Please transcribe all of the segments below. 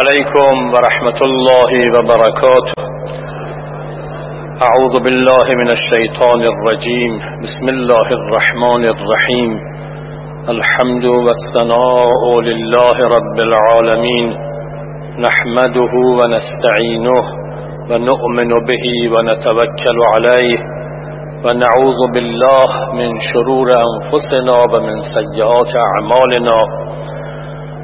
موفق باشید بفرمایید سلام علیکم و رحمت الله و برکاته أعوذ بالله من الشیطان الرجیم بسم الله الرحمن الرحیم الحمد والثناء لله رب العالمين. نحمده ونستعينه ونؤمن به ونتوكل عليه. ونعوذ بالله من شرور أنفسنا ومن سيئات أعمالنا.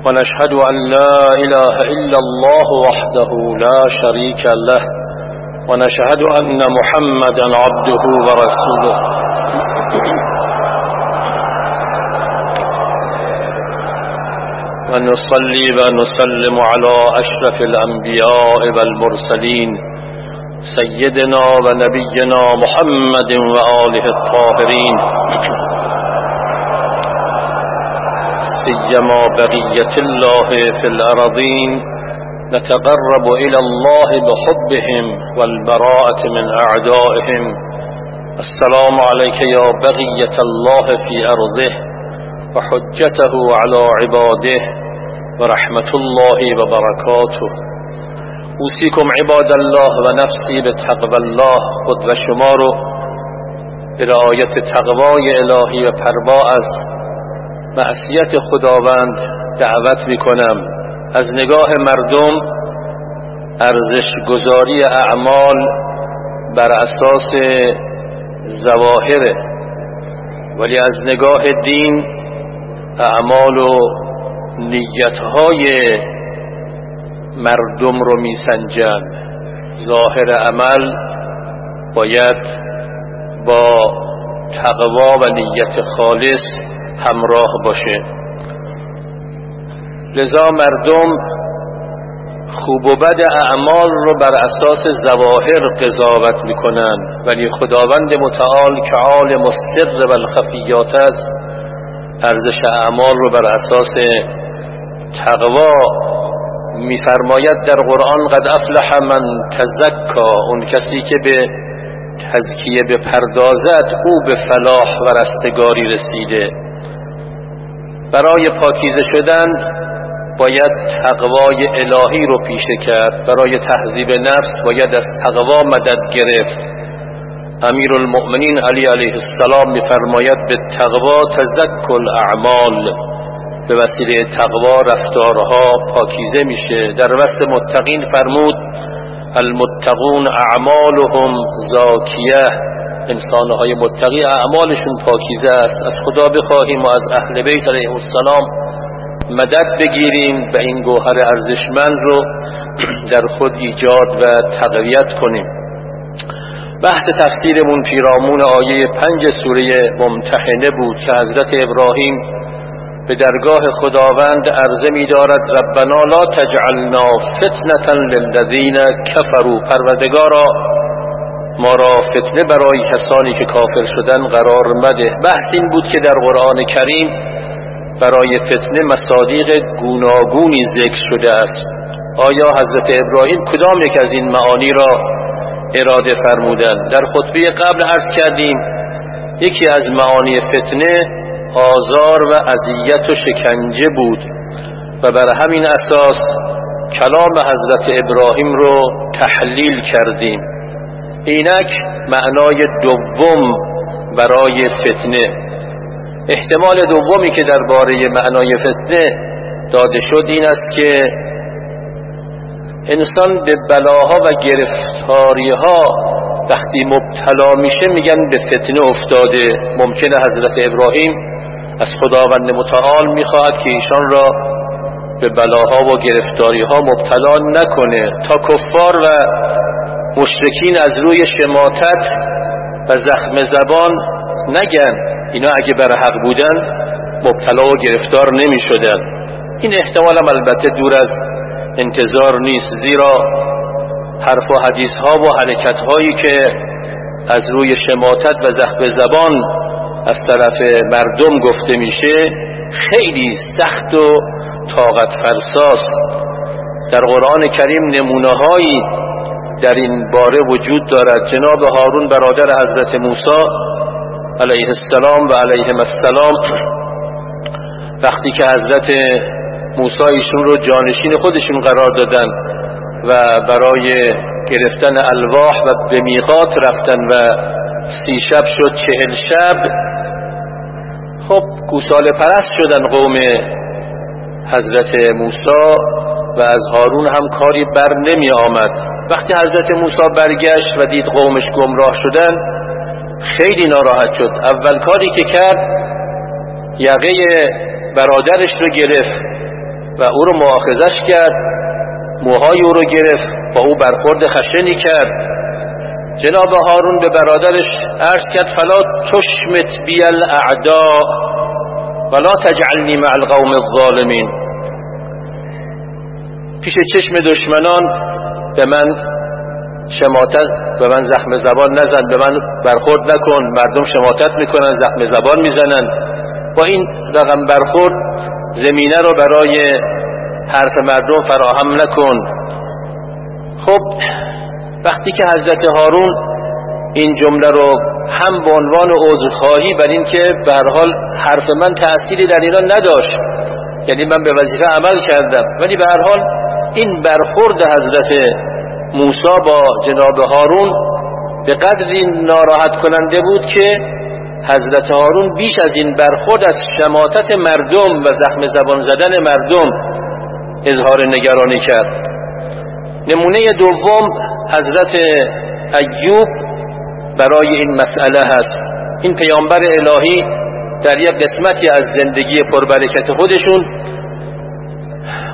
ونشهد أن لا إله إلا الله وحده لا شريك له ونشهد أن محمدا عبده ورسوله. ونصلي ونسلم على أشرف الأنبياء والمرسلين سيدنا ونبينا محمد وآله الطاهرين. سيما بقية الله في الأرضين نتقرب إلى الله بحبهم والبراءة من أعدائهم. السلام عليك يا بقية الله في أرضه وحجته على عباده ورحمة الله وبركاته. اوسیکم عباد الله و نفسی به تقوی الله خود و شما رو به رعایت تقوای الهی و پروا از معصیت خداوند دعوت می کنم از نگاه مردم ارزش گذاری اعمال بر اساس زواهره ولی از نگاه دین اعمال و نیتهای مردم رو میسنجن. ظاهر عمل باید با تقوا و نیت خالص همراه باشه. لذا مردم خوب و بد اعمال رو بر اساس زواهر قضاوت می‌کنن. ولی خداوند متعال که عالم السر و الخفیات است. ارزش اعمال رو بر اساس تقوا میفرماید در قرآن قد افلح من تزکا. اون کسی که به تزکیه به پردازت او به فلاح و رستگاری رسیده. برای پاکیزه شدن باید تقوای الهی رو پیشه کرد. برای تهذیب نفس باید از تقوا مدد گرفت. امیر المؤمنین علی علیه السلام میفرماید به تقوا تزکل اعمال به وسیله تقوا رفتارها پاکیزه میشه. در وسط متقین فرمود المتقون اعمالهم زاکیه. انسانهای متقی اعمالشون پاکیزه است. از خدا بخواهیم و از اهل بیت علیه السلام مدد بگیریم و این گوهر ارزشمند رو در خود ایجاد و تقویت کنیم. بحث تفسیرمون پیرامون آیه پنج سوره ممتحنه بود که حضرت ابراهیم به درگاه خداوند عرضه می دارد ربنا لا تجعلنا فتنة للذین کفروا. پروردگارا ما را فتنه برای کسانی که کافر شدن قرار مده. بحث این بود که در قرآن کریم برای فتنه مصادیق گوناگونی ذکر شده است. آیا حضرت ابراهیم کدام یک از این معانی را اراده فرمودند؟ در خطبه قبل عرض کردیم یکی از معانی فتنه آزار و اذیت و شکنجه بود و بر همین اساس کلام حضرت ابراهیم رو تحلیل کردیم. اینک معنای دوم برای فتنه. احتمال دومی که درباره معنای فتنه داده شد این است که انسان به بلاها و گرفتاریها وقتی مبتلا میشه میگن به فتنه افتاده. ممکنه حضرت ابراهیم از خداوند متعال می‌خواهد که ایشان را به بلاها و گرفتاریها مبتلا نکنه. تا کفار و مشرکین از روی شماتت و زخم زبان نگن. اینا اگه بر حق بودن مبتلا و گرفتار نمی شدن این احتمال هم البته دور از انتظار نیست زیرا حرف و حدیث ها و حرکت هایی که از روی شماتت و زخم زبان از طرف مردم گفته میشه خیلی سخت و طاقت فرساست در قرآن کریم نمونه هایی در این باره وجود دارد. جناب هارون برادر حضرت موسی علیه السلام و علیه السلام وقتی که حضرت موسی ایشون رو جانشین خودشون قرار دادن و برای گرفتن الواح و به رفتن و سی شب شد چهل شب خب گوسال پرست شدن قوم حضرت موسی و از هارون هم کاری بر نمی آمد. وقتی حضرت موسی برگشت و دید قومش گمراه شدن خیلی ناراحت شد. اول کاری که کرد یقه برادرش رو گرفت و او رو معاخذش کرد موهای او رو گرفت با او برخورد خشنی کرد. جناب هارون به برادرش عرض کرد فلا تشمت بی الاعداء ولا تجعلنی مع القوم الظالمین. پیش چشم دشمنان به من شماتت به من زخم زبان نزن به من برخورد نکن. مردم شماتت می‌کنن زخم زبان می‌زنن. با این رقم برخورد زمینه رو برای حرف مردم فراهم نکن. خب وقتی که حضرت هارون این جمله رو هم به عنوان عذرخواهی بر این که به حال حرف من تأثیری در ایران نداشت یعنی من به وظیفه عمل کردم ولی به هر حال این برخورد حضرت موسی با جناب هارون به قدری ناراحت کننده بود که حضرت هارون بیش از این برخورد از شماتت مردم و زخم زبان زدن مردم اظهار نگرانی کرد. نمونه دوم حضرت ایوب برای این مسئله هست. این پیامبر الهی در یک قسمتی از زندگی پربرکت خودشون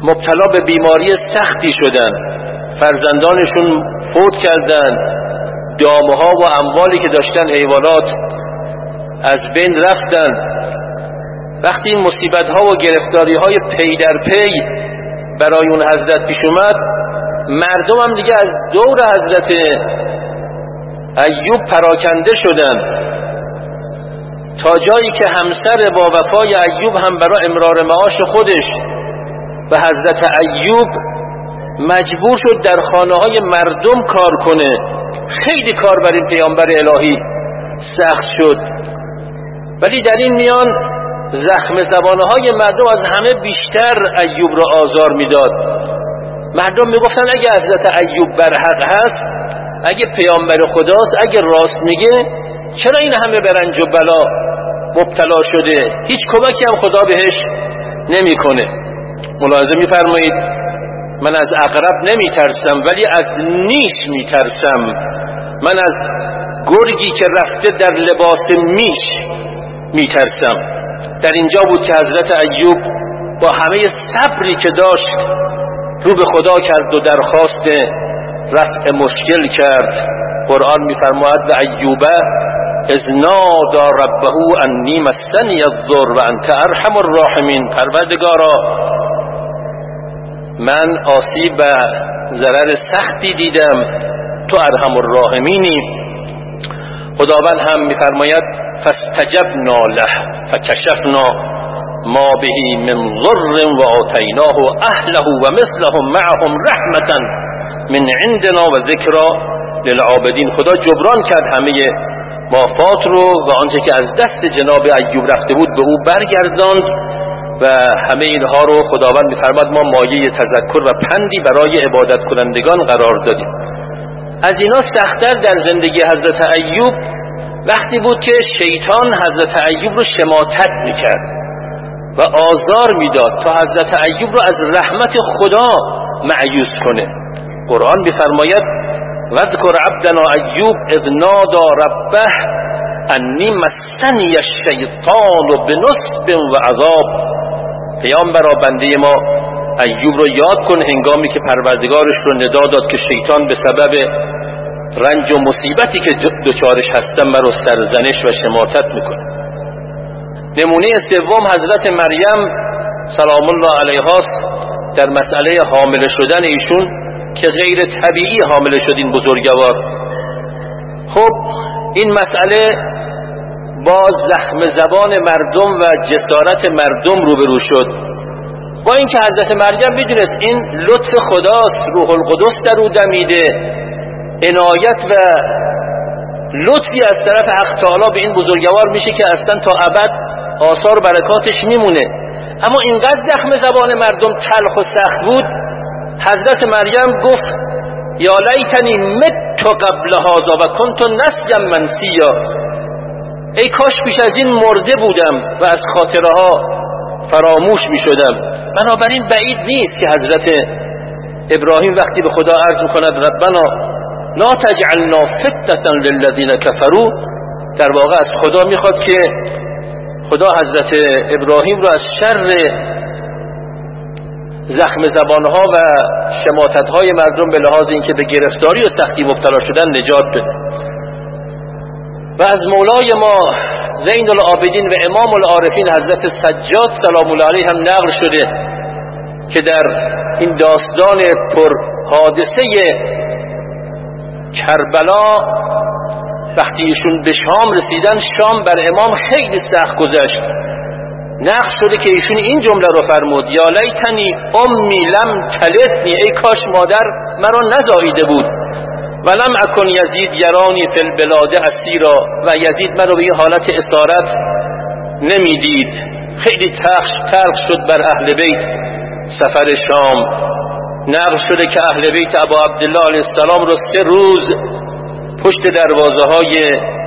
مبتلا به بیماری سختی شدن. فرزندانشون فوت کردن. دامه ها و اموالی که داشتن حیوانات از بین رفتن. وقتی این مصیبت ها و گرفتاری های پی در پی برای اون حضرت پیش اومد مردم هم دیگه از دور حضرت ایوب پراکنده شدن. تا جایی که همسر با وفای ایوب هم برای امرار معاش خودش و حضرت ایوب مجبور شد در خانه های مردم کار کنه. خیلی کار بر پیامبر الهی سخت شد. ولی در این میان زخم زبانه های مردم از همه بیشتر ایوب را آزار می‌داد. مردم می‌گفتن اگه حضرت ایوب برحق هست اگه پیامبر خداست اگه راست میگه چرا این همه برنج و بلا مبتلا شده؟ هیچ کمکی هم خدا بهش نمی‌کنه. ملاحظه میفرمایید. من از اقرب نمیترسم ولی از نیش میترسم. من از گرگی که رفته در لباس میش میترسم. در اینجا بود که حضرت ایوب با همه صبری که داشت رو به خدا کرد و درخواست رفع مشکل کرد. قرآن میفرماید و ایوبه از نادا ربه انی مسنی الضر و انت ارحم الراحمین. پروردگارا من آسیب و ضرر سختی دیدم تو ارحم الراحمینی. خداوند هم میفرماید فاستجبنا له فکشفنا ما به من ضر و آتیناه اهله و مثلهم معهم رحمتا من عندنا و ذکرا للعابدین. خدا جبران کرد همه مافات رو و آنچه که از دست جناب ایوب رفته بود به او برگرداند. و همه اینها رو خداوند میفرماد ما مایه تذکر و پندی برای عبادت کنندگان قرار دادیم. از اینا سختتر در زندگی حضرت ایوب وقتی بود که شیطان حضرت ایوب رو شماتت می‌کرد و آزار می‌داد تا حضرت ایوب رو از رحمت خدا معیوس کنه. قرآن بفرماید وذکر عبدنا ایوب اذ نادا ربه انی مسنی الشیطان بنصب و عذاب. پیامبرا بنده ما. ایوب رو یاد کن هنگامی که پروردگارش رو ندا داد که شیطان به سبب رنج و مصیبتی که دچارش هستن مرا سرزنش و شماتت می‌کنه. نمونه سوم حضرت مریم سلام الله علیهاست در مسئله حامله شدن ایشون که غیر طبیعی حامله شد این بزرگوار. خب این مسئله با زخم زبان مردم و جسارت مردم روبرو شد. با اینکه حضرت مریم می‌دونست این لطف خداست روح القدس در او دمیده عنایت و لطفی از طرف حق به این بزرگوار میشه که اصلا تا ابد آثار برکاتش میمونه. اما اینقدر زخم زبان مردم تلخ و سخت بود حضرت مریم گفت یا لیتنی مت قبل هذا و کنت نسیم منسیا. ای کاش پیش از این مرده بودم و از خاطره ها فراموش می شدم بنابراین بعید نیست که حضرت ابراهیم وقتی به خدا عرض می‌کند ربنا لا تجعلنا فتنة للذین کفروا. در واقع از خدا می‌خواد که خدا حضرت ابراهیم رو از شر زخم زبانها و شماتتهای مردم به لحاظ اینکه به گرفتاری و سختی مبتلا شدن نجات بده. و از مولای ما زین العابدین و امام العارفین حضرت سجاد سلام الله علیه هم نقل شده که در این داستان پر حادثه کربلا وقتی ایشون به شام رسیدن شام بر امام خیلی سخت گذشت. نقل شده که ایشون این جمله رو فرمود یا لیتنی امی لم تلتنی ای کاش مادر مرا نزاییده بود. ولم اکن یزید یرانی فی البلاد اسیرا و یزید مرا به حالت اسارت نمی‌دید. خیلی تلخ شد بر اهل بیت سفر شام. نقل شده که اهل بیت ابا عبدالله علیه السلام رو سه روز پشت دروازه های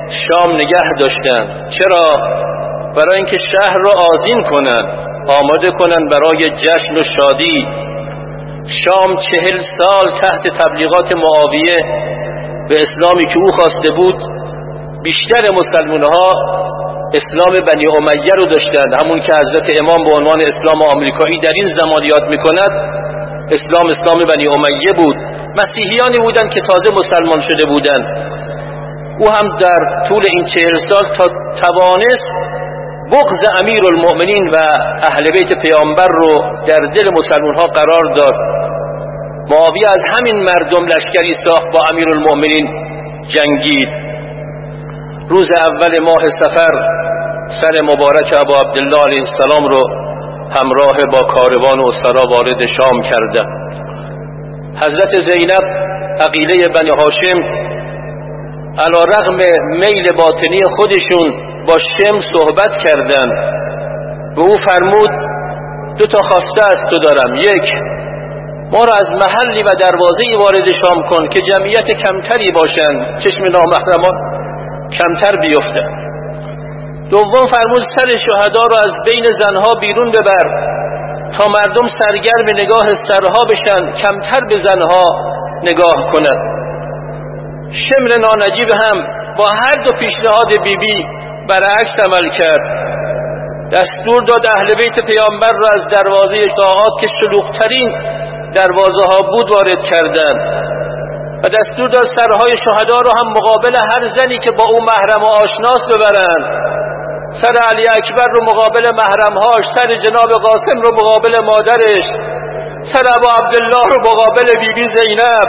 شام نگه داشتند. چرا؟ برای اینکه شهر رو آزین کنند آماده کنند برای جشن و شادی. شام چهل سال تحت تبلیغات معاویه به اسلامی که او خواسته بود بیشتر مسلمان ها اسلام بنی امیه رو داشتند. همون که حضرت امام به عنوان اسلام آمریکایی در این زمان یاد می‌کند اسلام اسلام بنی امیه بود. مسیحیانی بودند که تازه مسلمان شده بودند. او هم در طول این چهل سال تا توانست بغض امیر المؤمنین و اهل بیت پیامبر رو در دل مسلمان ها قرار داد. معاویه از همین مردم لشکری ساخت با امیر المؤمنین جنگید. روز اول ماه سفر سر مبارک ابا عبدالله علیه السلام رو همراه با کاروان و سرا وارد شام کرده حضرت زینب عقیله بنی هاشم علا رغم میل باطنی خودشون با شم صحبت کردن. و او فرمود دو تا خواسته از تو دارم. یک ما را از محلی و دروازه وارد شام کن که جمعیت کمتری باشند چشم نامحرمان کمتر بیفته. دوم فرمود سر شهدا را از بین زنها بیرون ببر تا مردم سرگرم نگاه سرها بشن کمتر به زنها نگاه کنند شمر نانجیب هم با هر دو پیشنهاد بیبی بی برعکس عمل کرد. دستور داد اهل بیت پیامبر را از دروازه طاعات که شلوغترین دروازه ها بود وارد کردند و دستور داد سرهای شهدا رو هم مقابل هر زنی که با او محرم و آشناس ببرند سر علی اکبر رو مقابل محرمهاش سر جناب قاسم رو مقابل مادرش سر ابا عبدالله رو مقابل بیبی زینب.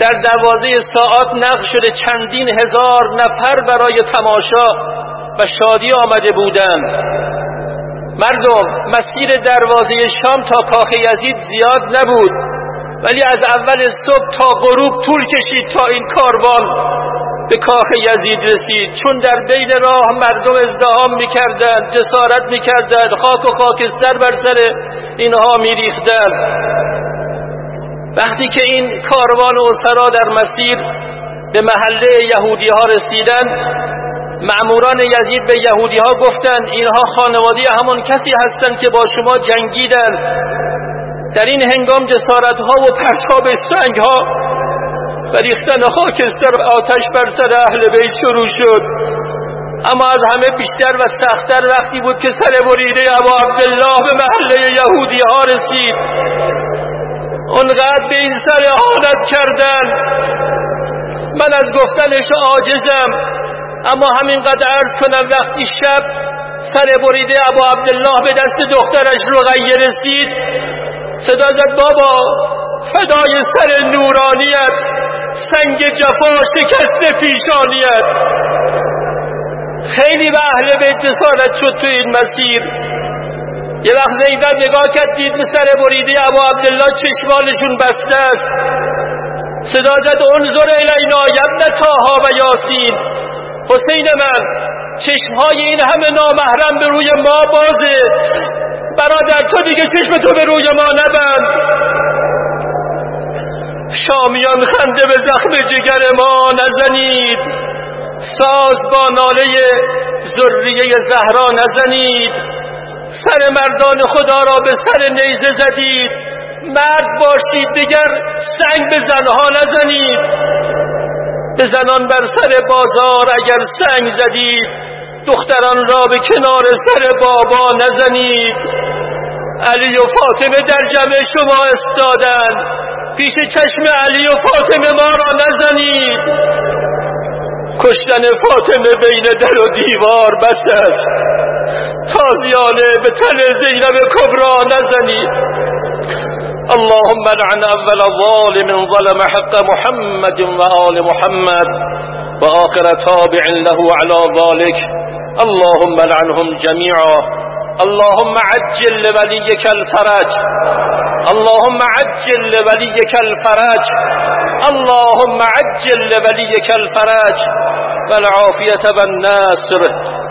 در دروازه ساعت نقش شده چندین هزار نفر برای تماشا و شادی آمده بودند. مردم مسیر دروازه شام تا کاخ یزید زیاد نبود. ولی از اول صبح تا غروب طول کشید تا این کاروان به کاخ یزید رسید. چون در بین راه مردم ازدهام می‌کردند جسارت می‌کردند خاک و خاکستر بر سر اینها میریختند. وقتی که این کاروان و سرا در مسیر به محله یهودی ها رسیدند معموران یزید به یهودی ها گفتند اینها خانوادی همون کسی هستند که با شما جنگیدن در این هنگام جسارت ها و پرتاب سنگ ها و ریختن خاکستر آتش بر سر اهل بیت شروع شد. اما از همه بیشتر و سختتر وقتی بود که سر بریده ابا عبدالله به محله یهودی ها رسید. اونقدر به این سر حالت کردن من از گفتنش عاجزم. اما همینقدر ارز کنم وقتی شب سر بریده ابا عبدالله به دست دخترش رقیه رسید صدا زد بابا فدای سر نورانیت سنگ جفا شکست پیشانیت. خیلی به اهل بیت جسارت شد تو این مسیر. یه وقت زینب نگاه کرد دید سر بریده ابا عبدالله چشمانشون بسته است. صدا زد انظر الینا یبن تاها و یاسین. حسین من چشمهای این همه نامحرم به روی ما بازه. برادر تو دیگه چشم تو به روی ما نبند. شامیان خنده به زخم جگر ما نزنید. ساز با ناله ذریه زهرا نزنید. سر مردان خدا را به سر نیزه زدید. مرد باشید دیگر سنگ به زنها نزنید. به زنان بر سر بازار اگر سنگ زدید دختران را به کنار سر بابا نزنید علی و فاطمه در جمع شما استادند پیش چشم علی و فاطمه ما را نزنید کشتن فاطمه بین در و دیوار بس است تازیانه به تن زینب کبرا نزنید اللهم لعن أول ظالم ظلم حق محمد و آل محمد و آخر تابع له على ذلك. اللهم لعنهم جميعا. اللهم عجل لوليك الفرج. اللهم عجل لوليك الفرج. اللهم عجل لوليك الفرج. والعافية والناصر.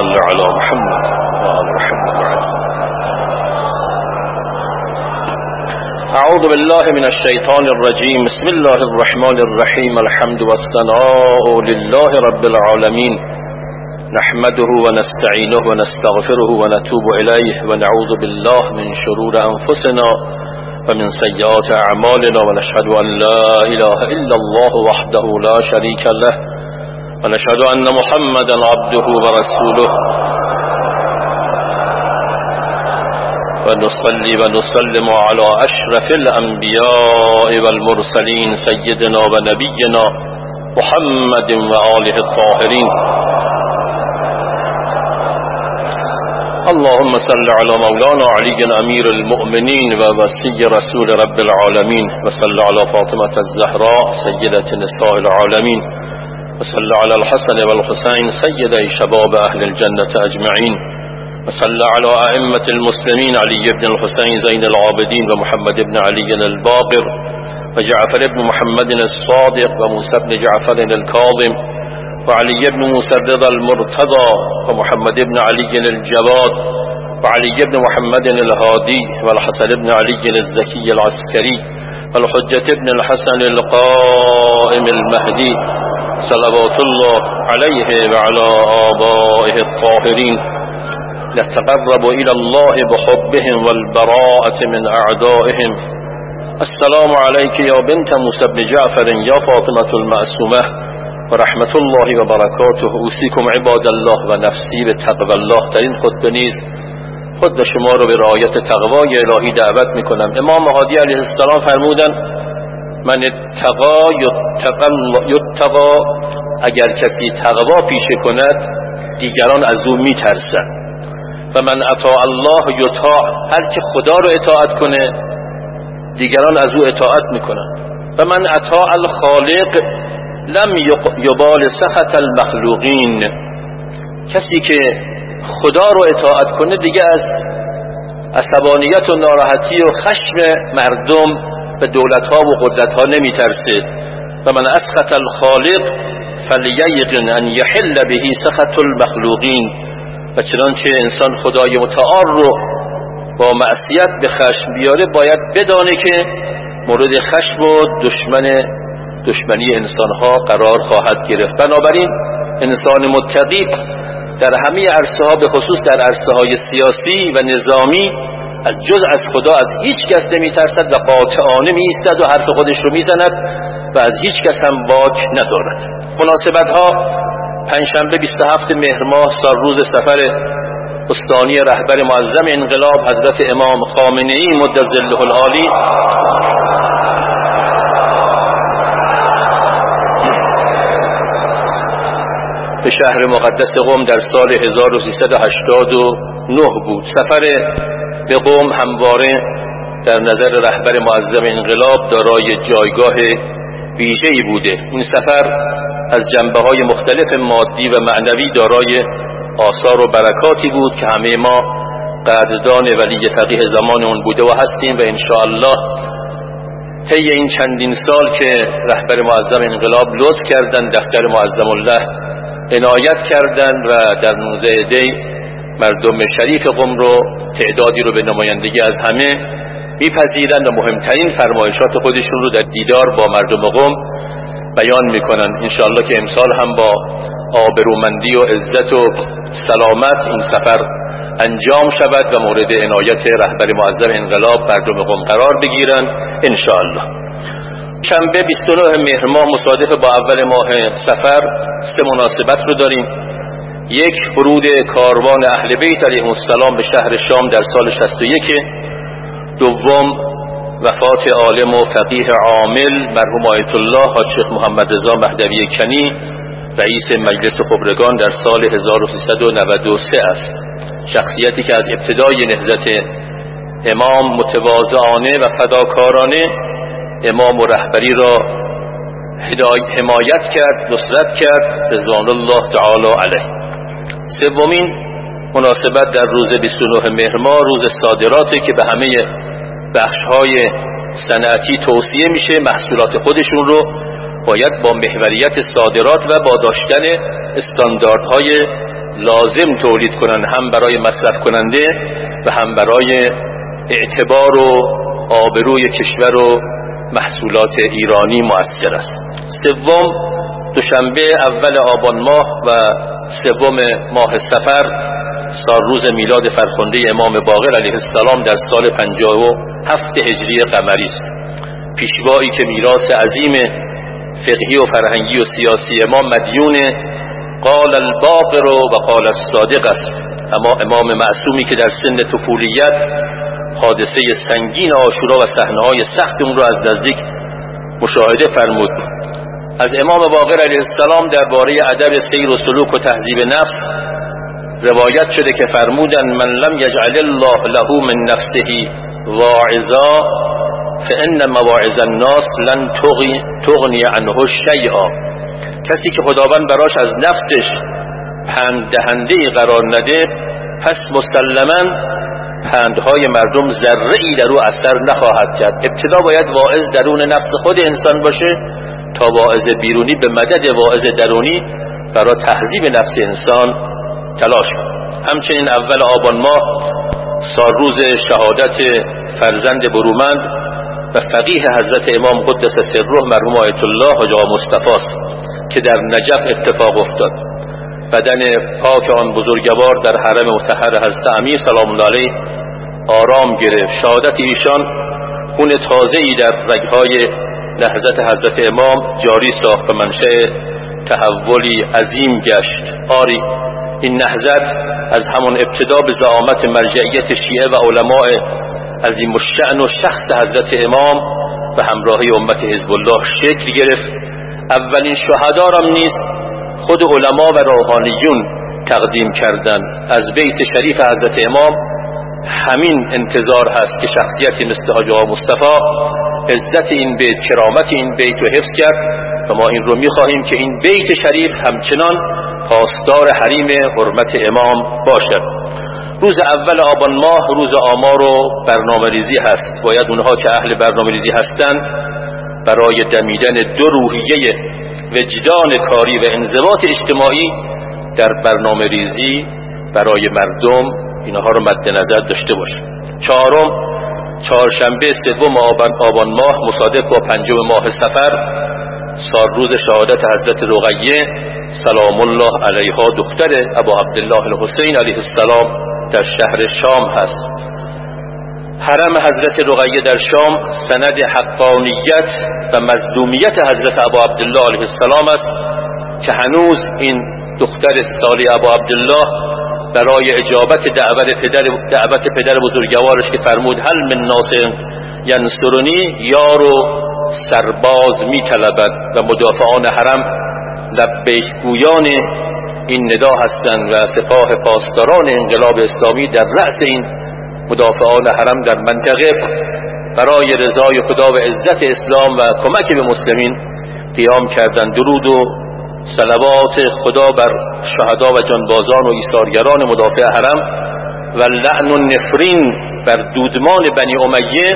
صل على محمد وآل محمد وعجل أعوذ بالله من الشيطان الرجيم. بسم الله الرحمن الرحيم. الحمد والثناء لله رب العالمين. نحمده ونستعينه ونستغفره ونتوب إليه. ونعوذ بالله من شرور أنفسنا ومن سيئات أعمالنا. ونشهد أن لا إله إلا الله وحده لا شريك له. ونشهد أن محمدا عبده ورسوله. ونصلي ونسلم على أشرف الأنبياء والمرسلين سيدنا ونبينا محمد وآله الطاهرين. اللهم صل على مولانا علي أمير المؤمنين ووسي رسول رب العالمين وصل على فاطمة الزهراء سيدة نساء العالمين. وصلى على الحسن والحسين سيدي شباب أهل الجنة أجمعين. وصلى على أئمة المسلمين علي بن الحسين زين العابدين ومحمد بن علي الباقر. وجعفر بن محمد الصادق وموسى بن جعفر الكاظم. وعلي بن موسى الرضا المرتضى ومحمد بن علي الجواد وعلي بن محمد الهادي والحسن بن علي الزكي العسكري. والحجة بن الحسن القائم المهدي. صلوات الله عليه وعلى آبائه الطاهرين. نتقرب إلى الله بحبهم والبراءة من أعدائهم. السلام عليك يا بنت موسى بن جعفر يا فاطمة المأسومة. ورحمة الله وبركاته. أوصيكم عباد الله ونفسي بتقوى الله. ترين خطبه نیز خود شما رو به رعایت تقوای الهی دعوت می‌کنم. امام هادی علیه السلام فرمودن من اتقا یتقا اگر کسی تقوا پیشه کند دیگران از او میترسند و من اطاع الله یطاع هر که خدا رو اطاعت کنه دیگران از او اطاعت می‌کنن. و من اطاع الخالق لم یبال سخط المخلوقین. کسی که خدا رو اطاعت کنه دیگه از عصبانیت و ناراحتی و خشم مردم به دولت ها و قدرت ها نمی ترسه و من اسخط الخالق فلیقن ان یحل بهی سخط المخلوقین. و چنانچه انسان خدای متعال رو با معصیت به خشم بیاره باید بدانه که مورد خشم و دشمن دشمنی انسان ها قرار خواهد گرفت. بنابراین انسان متقی در همه عرصه ها به خصوص در عرصه های سیاسی و نظامی از جز از خدا از هیچ کس نمی ترسد و قاطعانه می ایستد و حرف خودش رو می زند و از هیچ کس هم باک ندارد. مناسبت ها پنجشنبه 27 مهر ماه سال روز سفر استانی رهبر معظم انقلاب حضرت امام خامنه ای مدت ظله العالی. به شهر مقدس قوم در سال 1389 بود. سفر به قوم همواره در نظر رهبر معظم انقلاب دارای جایگاه ویژه‌ای بوده. این سفر از جنبه های مختلف مادی و معنوی دارای آثار و برکاتی بود که همه ما قدردان ولی فقیه زمان اون بوده و هستیم و انشاءالله طی این چندین سال که رهبر معظم انقلاب لطف کردن دفتر معظم الله عنایت کردن و در 19 دی مردم شریف قم رو تعدادی رو به نمایندگی از همه میپذیرند و مهمترین فرمایشات خودشون رو در دیدار با مردم قوم بیان می‌کنن. انشاءالله که امسال هم با آبرومندی و عزت و سلامت این سفر انجام شود و مورد عنایت رهبر معظم انقلاب مردم قوم قرار بگیرن. انشاءالله. شنبه 29 مهر ماه مصادف با اول ماه سفر سه مناسبت رو داریم. یک ورود کاروان اهل بیت علیهم السلام به شهر شام در سال 61 دوم وفات عالم و فقیه عامل مرحوم آیت الله حاج محمد رضا مهدوی کنی رئیس مجلس خبرگان در سال 1393 است. شخصیتی که از ابتدای نهزت امام متواضعانه و فداکارانه امام و رهبری را حمایت کرد نصرت کرد رضوان الله تعالی علیه. سومین مناسبت در روز 29 مهر ماه روز صادراته که به همه بخش های صنعتی توصیه میشه محصولات خودشون رو باید با محوریت صادرات و با داشتن استانداردهای لازم تولید کنند هم برای مصرف کننده و هم برای اعتبار و آبروی کشور و محصولات ایرانی مؤثر است. سوم دوشنبه اول آبان ماه و سوم ماه سفر سال روز میلاد فرخنده امام باقر علیه السلام در سال هفت هجری قمری است. پیشوایی که میراث عظیم فقهی و فرهنگی و سیاسی امام مدیون قال الباقر و قال الصادق است. اما امام معصومی که در سن طفولیت حادثه سنگین آشورا و صحنه های سخت اون را از نزدیک مشاهده فرمود. از امام باقر علیه السلام درباره ادب سیر و سلوک و تهذیب نفس روایت شده که فرمودن من لم یجعل الله له من نفسه واعظا فان مواعظ الناس لن تغنی عنه شیئا. کسی که خداوند براش از نفسش پند دهنده قرار نده پس مسلما پندهای مردم ذره ای در او اثر نخواهد کرد. ابتدا باید واعظ درون نفس خود انسان باشه تا واعظ بیرونی به مدد واعظ درونی برای تهذیب نفس انسان تلاش همچنین اول آبان ماه سال روز شهادت فرزند برومند و فقیه حضرت امام قدس سره مرحوم آیت الله حاج مصطفی که در نجف اتفاق افتاد. بدن پاک آن بزرگوار در حرم متحر حضرت امیر سلام علیه آرام گرفت. شهادت ایشان خون تازه‌ای در رگهای نهضت حضرت امام جاری ساخت و منشأ تحولی عظیم گشت. آری این نهضت از همون ابتدا به زعامت مرجعیت شیعه و علماء عظیم الشأن و شخص حضرت امام و همراهی امت حزب الله شکل گرفت. اولین شهدا را نیز خود علما و روحانیون تقدیم کردن از بیت شریف حضرت امام همین انتظار هست که شخصیتی مثل حاج مصطفی عزت این بیت کرامت این بیت رو حفظ کرد و ما این رو می‌خواهیم که این بیت شریف همچنان پاسدار حریم حرمت امام باشد. روز اول آبان ماه روز آمار و برنامه ریزی هست. باید اونها که اهل برنامه ریزی هستند برای دمیدن دو روحیه وجدان کاری و انضباط اجتماعی در برنامه ریزی برای مردم اینها رو مد نظر داشته باشد چهارم چهارشنبه سوم آبان ماه مصادف با پنجم ماه سفر. سال روز شهادت حضرت رقیه. سلام الله علیها دختر ابا عبدالله الحسین علیه السلام در شهر شام هست. حرم حضرت رقیه در شام سند حقانیت و مظلومیت حضرت ابا عبدالله علیه السلام است که هنوز این دختر سالی ابا عبدالله برای اجابت دعوت پدر, دعوت پدر بزرگوارش که فرمود هل من ناصر ینصرونی یارو سرباز می و مدافعان حرم لبیک گویان این ندا هستند و سپاه پاسداران انقلاب اسلامی در رأس این مدافعان حرم در منطقه. برای رضای خدا و عزت اسلام و کمک به مسلمین قیام کردند. درود و صلوات خدا بر شهدا و جانبازان و ایثارگران مدافع حرم و لعن و نفرین بر دودمان بنی امیه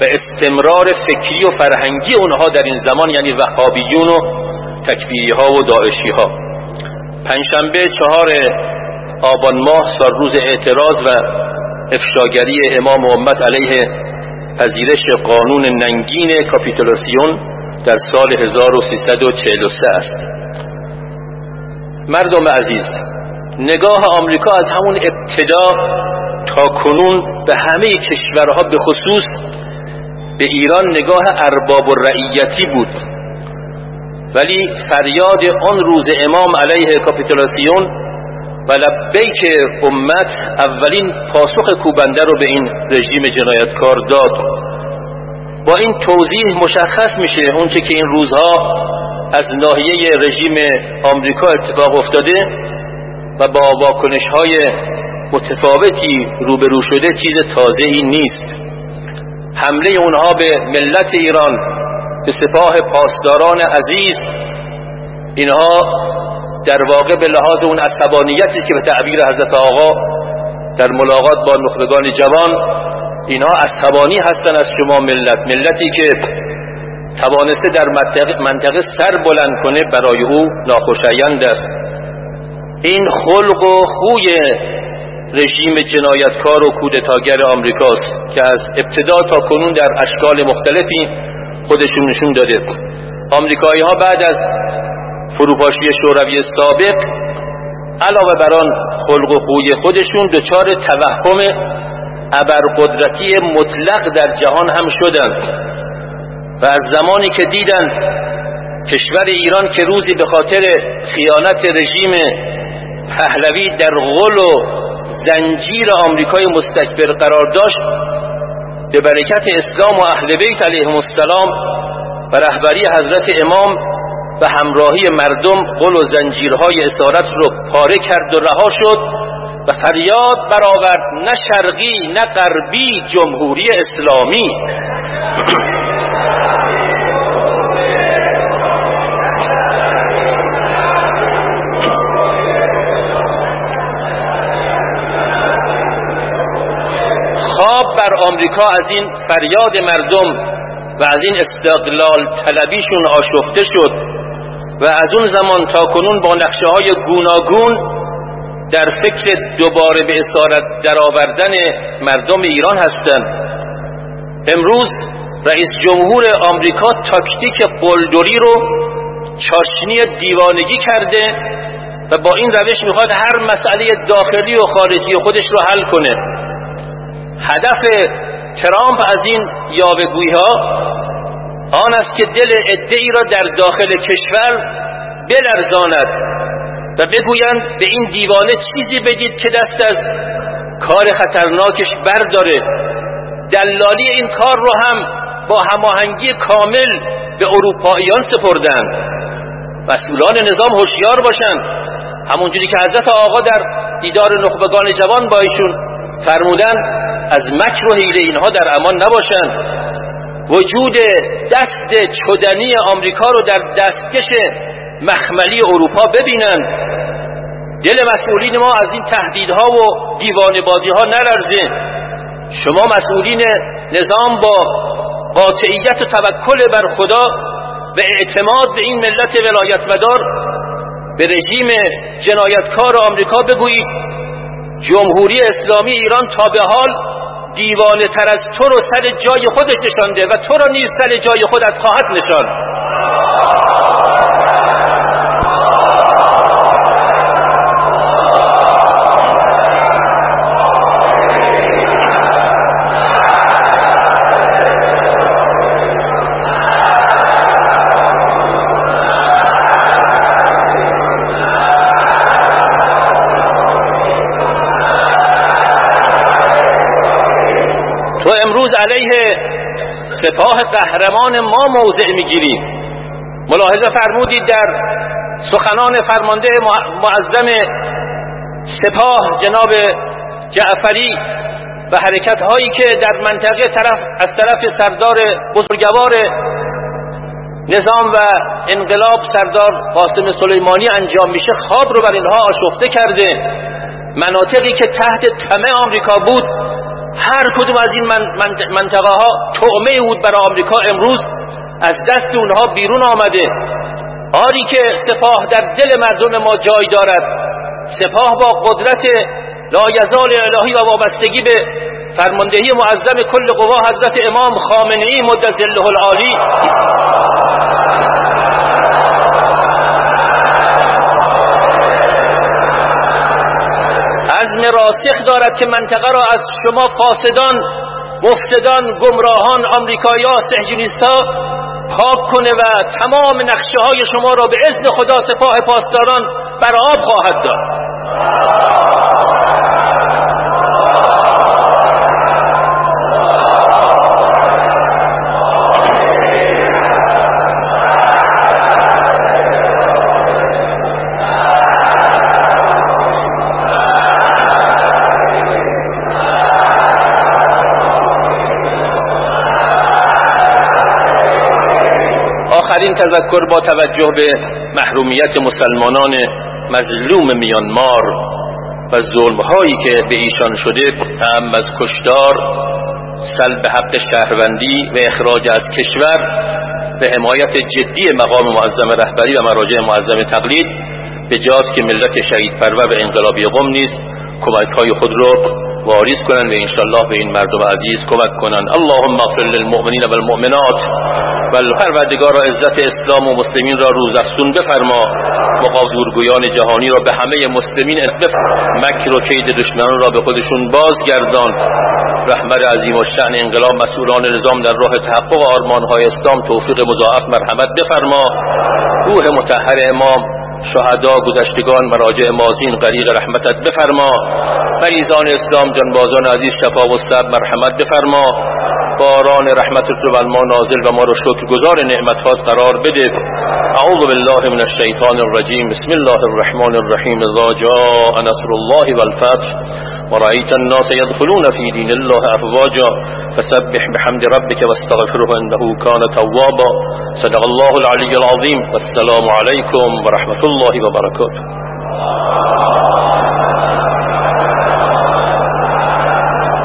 و استمرار فکری و فرهنگی اونها در این زمان یعنی وهابیون و تکفیری ها و داعشی ها پنجشنبه چهار آبان ماه سال روز اعتراض و افشاگری امام امت علیه پذیرش قانون ننگین کاپیتولاسیون. در سال 1343 است. مردم عزیز نگاه آمریکا از همون ابتدا تا کنون به همه کشورها به خصوص به ایران نگاه ارباب و رعیتی بود. ولی فریاد آن روز امام علیه کاپیتولاسیون و لبیک امت اولین پاسخ کوبنده رو به این رژیم جنایتکار داد. با این توضیح مشخص میشه اونچه که این روزها از ناحیه رژیم آمریکا اتفاق افتاده و با واکنش های متفاوتی روبرو شده چیز تازه ای نیست. حمله اونها به ملت ایران به سپاه پاسداران عزیز اینها در واقع به لحاظ اون عصبانیتی که به تعبیر حضرت آقا در ملاقات با نخبگان جوان اینها عصبانی هستن از شما ملت. ملتی که توانسته در منطقه سر بلند کنه برای او ناخوشایند است. این خلق و خوی رژیم جنایتکار و کودتاگر آمریکاست که از ابتدا تا کنون در اشکال مختلفی خودشون نشون داده. آمریکایی ها بعد از فروپاشی شوروی سابق علاوه بر آن خلق و خوی خودشون دچار توهم ابرقدرتی مطلق در جهان هم شدند. و از زمانی که دیدن کشور ایران که روزی به خاطر خیانت رژیم پهلوی در غل و زنجیر آمریکای مستکبر قرار داشت به برکت اسلام و اهل بیت علیهم السلام و رهبری حضرت امام و همراهی مردم قل و زنجیرهای اسارت رو پاره کرد و رها شد. و فریاد برآورد نه شرقی نه غربی جمهوری اسلامی. خواب بر آمریکا از این فریاد مردم و از این استقلال طلبیشون آشفته شد و از اون زمان تا کنون با نقشه های گوناگون در فکر دوباره به اسارت درآوردن مردم ایران هستند. امروز رئیس جمهور آمریکا تاکتیک قلدری رو چاشنی دیوانگی کرده و با این روش می‌خواد هر مسئله داخلی و خارجی خودش رو حل کنه. هدف ترامپ از این یاوهگویی ها آن است که دل ادعی را در داخل کشور بلرزاند. و بگویند به این دیوانه چیزی بدید که دست از کار خطرناکش برداره. دلالی این کار رو هم با هماهنگی کامل به اروپاییان سپردن. مسئولان نظام هوشیار باشند همونجوری که حضرت آقا در دیدار نخبگان جوان با ایشون فرمودن از مکر و حیله اینها در امان نباشند وجود دست چدنی آمریکا رو در دستکش مخملی اروپا ببینند دل مسئولین ما از این تهدیدها و دیوانه بازی ها نلرزه. شما مسئولین نظام با قاطعیت و توکل بر خدا و اعتماد به این ملت ولایت مدار به رژیم جنایتکار آمریکا بگویید. جمهوری اسلامی ایران تا به حال دیوانه تر از تو رو سر جای خودش نشانده و تو رو نیز سر جای خودت خواهد نشان علیه سپاه قهرمان ما موضع می‌گیری ملاحظه فرمودید در سخنان فرمانده معظم سپاه جناب جعفری و حرکت هایی که در منطقه طرف از طرف سردار بزرگوار نظام و انقلاب سردار قاسم سلیمانی انجام میشه خواب رو بر اینها آشفته کرده. مناطقی که تحت طمع آمریکا بود هر کدوم از این منطقه ها تعمه بود برای آمریکا امروز از دست اونها بیرون آمده. آری که سپاه در دل مردم ما جای دارد. سپاه با قدرت لایزال الهی و وابستگی به فرماندهی معظم کل قوا حضرت امام خامنه ای مدت ذله العالی راسخ دارد که منطقه را از شما فاسدان مفسدان گمراهان آمریکایی‌ها سهجونیستا پاک کنه و تمام نقشه های شما را به اذن خدا سپاه پاسداران بر آب خواهد داد. آخرین تذکر با توجه به محرومیت مسلمانان مظلوم میانمار و ظلمهایی که به ایشان شده هم از کشدار سلب حق شهروندی و اخراج از کشور به حمایت جدی مقام معظم رهبری و مراجع معظم تقلید به جاد که ملت شهید پرور و انقلابی قوم نیست کمک های خود را واریز کنند و انشالله به این مردم عزیز کمک کنند. اللهم اغفر للمؤمنین و المؤمنات بل پروردگار را عزت اسلام و مسلمین را روز افسون بفرما مقاودورگویان جهانی را به همه مسلمین مکر و کید دشمنان را به خودشون بازگردان. رحمت عظیم و شأن انقلاب مسئولان نظام در راه تحقق آرمانهای اسلام توفیق مضاعف مرحمت بفرما. روح متحر امام شهدا گذشتگان مراجع مازین غریق رحمتت بفرما. مریضان اسلام جانبازان عزیز شفا و مرحمت بفرما. باران رحمت رو بر ما نازل و ما رو شکر گذار قرار بده اعوذ بالله من الشیطان الرجیم. بسم الله الرحمن الرحیم. اذا جاء نصر الله والفتح ورأيت الناس يدخلون في دين الله أفواجا فسبح بحمد ربك واستغفره إنه كان توابا. صدق الله العلي العظيم والسلام عليكم ورحمة الله وبركاته